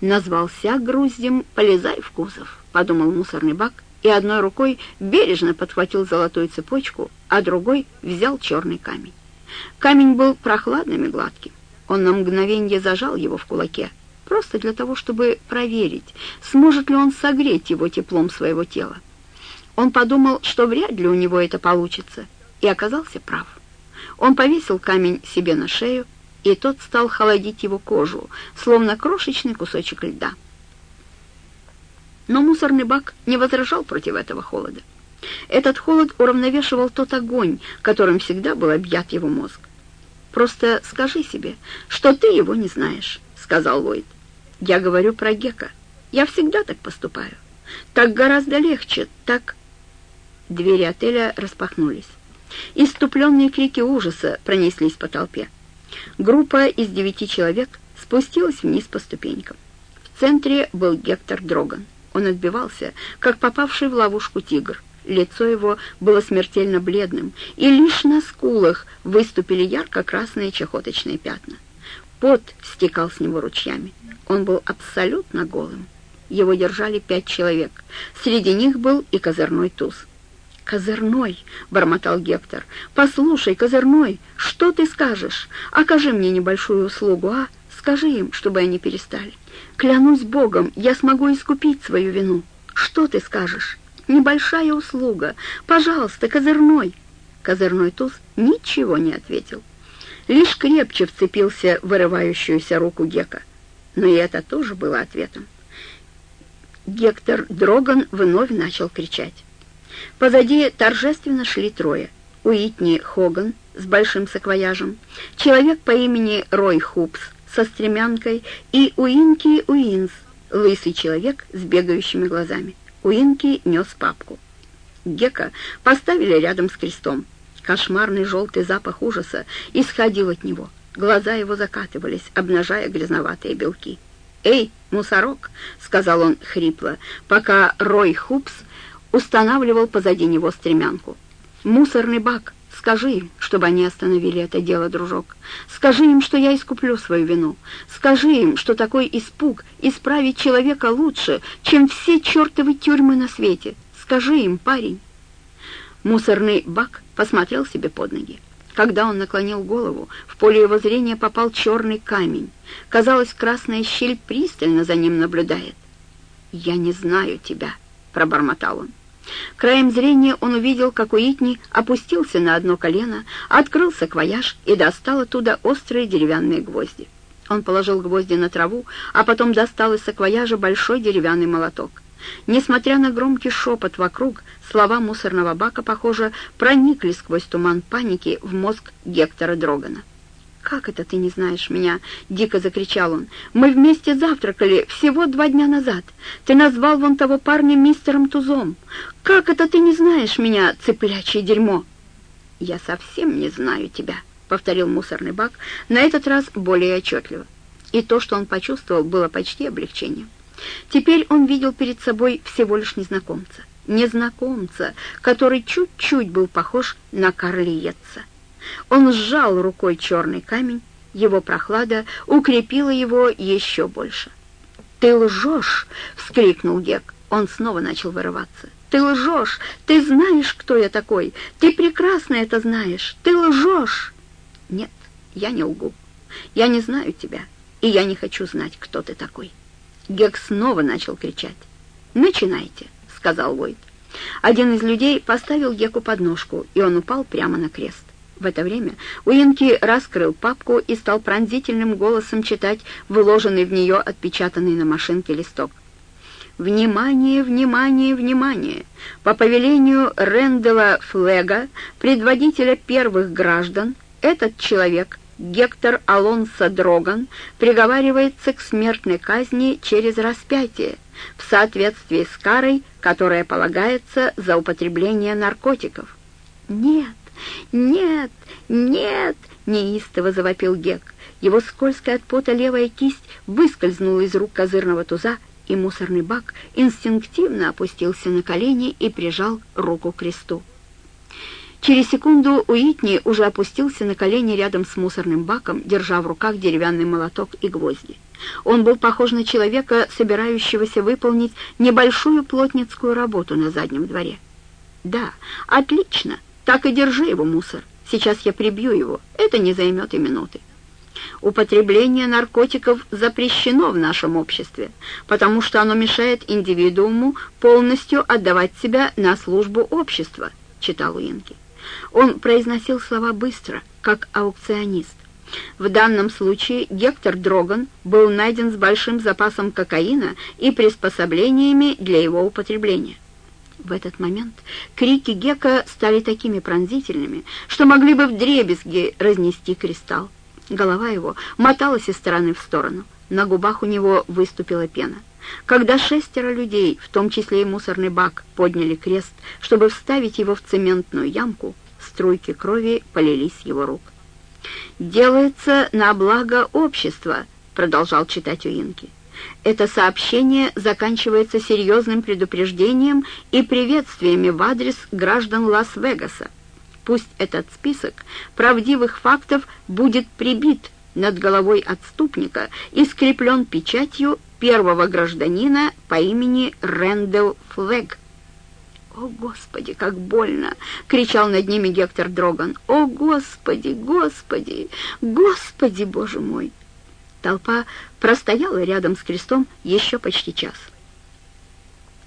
Назвался груздем, полезай в кузов, подумал мусорный бак и одной рукой бережно подхватил золотую цепочку, а другой взял черный камень. Камень был прохладным и гладким. Он на мгновение зажал его в кулаке, просто для того, чтобы проверить, сможет ли он согреть его теплом своего тела. Он подумал, что вряд ли у него это получится, и оказался прав. Он повесил камень себе на шею, и тот стал холодить его кожу, словно крошечный кусочек льда. Но мусорный бак не возражал против этого холода. Этот холод уравновешивал тот огонь, которым всегда был объят его мозг. «Просто скажи себе, что ты его не знаешь», — сказал Ллойд. «Я говорю про Гека. Я всегда так поступаю. Так гораздо легче, так...» Двери отеля распахнулись. Иступленные крики ужаса пронеслись по толпе. Группа из девяти человек спустилась вниз по ступенькам. В центре был Гектор Дроган. Он отбивался, как попавший в ловушку тигр. Лицо его было смертельно бледным, и лишь на скулах выступили ярко-красные чахоточные пятна. Пот стекал с него ручьями. Он был абсолютно голым. Его держали пять человек. Среди них был и козырной туз. «Козырной!» — бормотал Гектор. «Послушай, Козырной, что ты скажешь? Окажи мне небольшую услугу, а? Скажи им, чтобы они перестали. Клянусь Богом, я смогу искупить свою вину. Что ты скажешь? Небольшая услуга. Пожалуйста, Козырной!» Козырной туз ничего не ответил. Лишь крепче вцепился в вырывающуюся руку Гека. Но и это тоже было ответом. Гектор Дроган вновь начал кричать. Позади торжественно шли трое. Уитни Хоган с большим саквояжем, человек по имени Рой Хупс со стремянкой и Уинки Уинс, лысый человек с бегающими глазами. Уинки нес папку. Гека поставили рядом с крестом. Кошмарный желтый запах ужаса исходил от него. Глаза его закатывались, обнажая грязноватые белки. «Эй, мусорок!» — сказал он хрипло, пока Рой Хупс устанавливал позади него стремянку. «Мусорный бак, скажи им, чтобы они остановили это дело, дружок. Скажи им, что я искуплю свою вину. Скажи им, что такой испуг исправить человека лучше, чем все чертовы тюрьмы на свете. Скажи им, парень». Мусорный бак посмотрел себе под ноги. Когда он наклонил голову, в поле его зрения попал черный камень. Казалось, красная щель пристально за ним наблюдает. «Я не знаю тебя», — пробормотал он. Краем зрения он увидел, как Уитни опустился на одно колено, открыл саквояж и достал оттуда острые деревянные гвозди. Он положил гвозди на траву, а потом достал из саквояжа большой деревянный молоток. Несмотря на громкий шепот вокруг, слова мусорного бака, похоже, проникли сквозь туман паники в мозг Гектора Дрогана. «Как это ты не знаешь меня?» — дико закричал он. «Мы вместе завтракали всего два дня назад. Ты назвал вон того парня мистером Тузом. Как это ты не знаешь меня, цыплячье дерьмо?» «Я совсем не знаю тебя», — повторил мусорный бак, на этот раз более отчетливо. И то, что он почувствовал, было почти облегчением. Теперь он видел перед собой всего лишь незнакомца. Незнакомца, который чуть-чуть был похож на Карлиетца. Он сжал рукой черный камень, его прохлада укрепила его еще больше. «Ты лжешь!» — вскрикнул Гек. Он снова начал вырываться. «Ты лжешь! Ты знаешь, кто я такой! Ты прекрасно это знаешь! Ты лжешь!» «Нет, я не лгу. Я не знаю тебя, и я не хочу знать, кто ты такой». Гек снова начал кричать. «Начинайте», — сказал Войт. Один из людей поставил Геку подножку, и он упал прямо на крест. В это время Уинки раскрыл папку и стал пронзительным голосом читать выложенный в нее отпечатанный на машинке листок. «Внимание, внимание, внимание! По повелению Рэндела Флега, предводителя первых граждан, этот человек, Гектор Алонсо Дроган, приговаривается к смертной казни через распятие в соответствии с карой, которая полагается за употребление наркотиков. Нет, «Нет! Нет!» — неистово завопил Гек. Его скользкая от пота левая кисть выскользнула из рук козырного туза, и мусорный бак инстинктивно опустился на колени и прижал руку к кресту. Через секунду Уитни уже опустился на колени рядом с мусорным баком, держа в руках деревянный молоток и гвозди. Он был похож на человека, собирающегося выполнить небольшую плотницкую работу на заднем дворе. «Да, отлично, так и держи его, мусор. Сейчас я прибью его, это не займет и минуты». Употребление наркотиков запрещено в нашем обществе, потому что оно мешает индивидууму полностью отдавать себя на службу общества, читал Уинки. Он произносил слова быстро, как аукционист. В данном случае Гектор Дроган был найден с большим запасом кокаина и приспособлениями для его употребления. В этот момент крики Гека стали такими пронзительными, что могли бы вдребезги разнести кристалл. Голова его моталась из стороны в сторону. На губах у него выступила пена. Когда шестеро людей, в том числе и мусорный бак, подняли крест, чтобы вставить его в цементную ямку, струйки крови полились с его рук. «Делается на благо общества», — продолжал читать Уинки. Это сообщение заканчивается серьезным предупреждением и приветствиями в адрес граждан Лас-Вегаса. Пусть этот список правдивых фактов будет прибит над головой отступника и скреплен печатью первого гражданина по имени Рэндалл Флэг. «О, Господи, как больно!» — кричал над ними Гектор Дроган. «О, Господи, Господи, Господи, Боже мой!» Толпа простояла рядом с крестом еще почти час.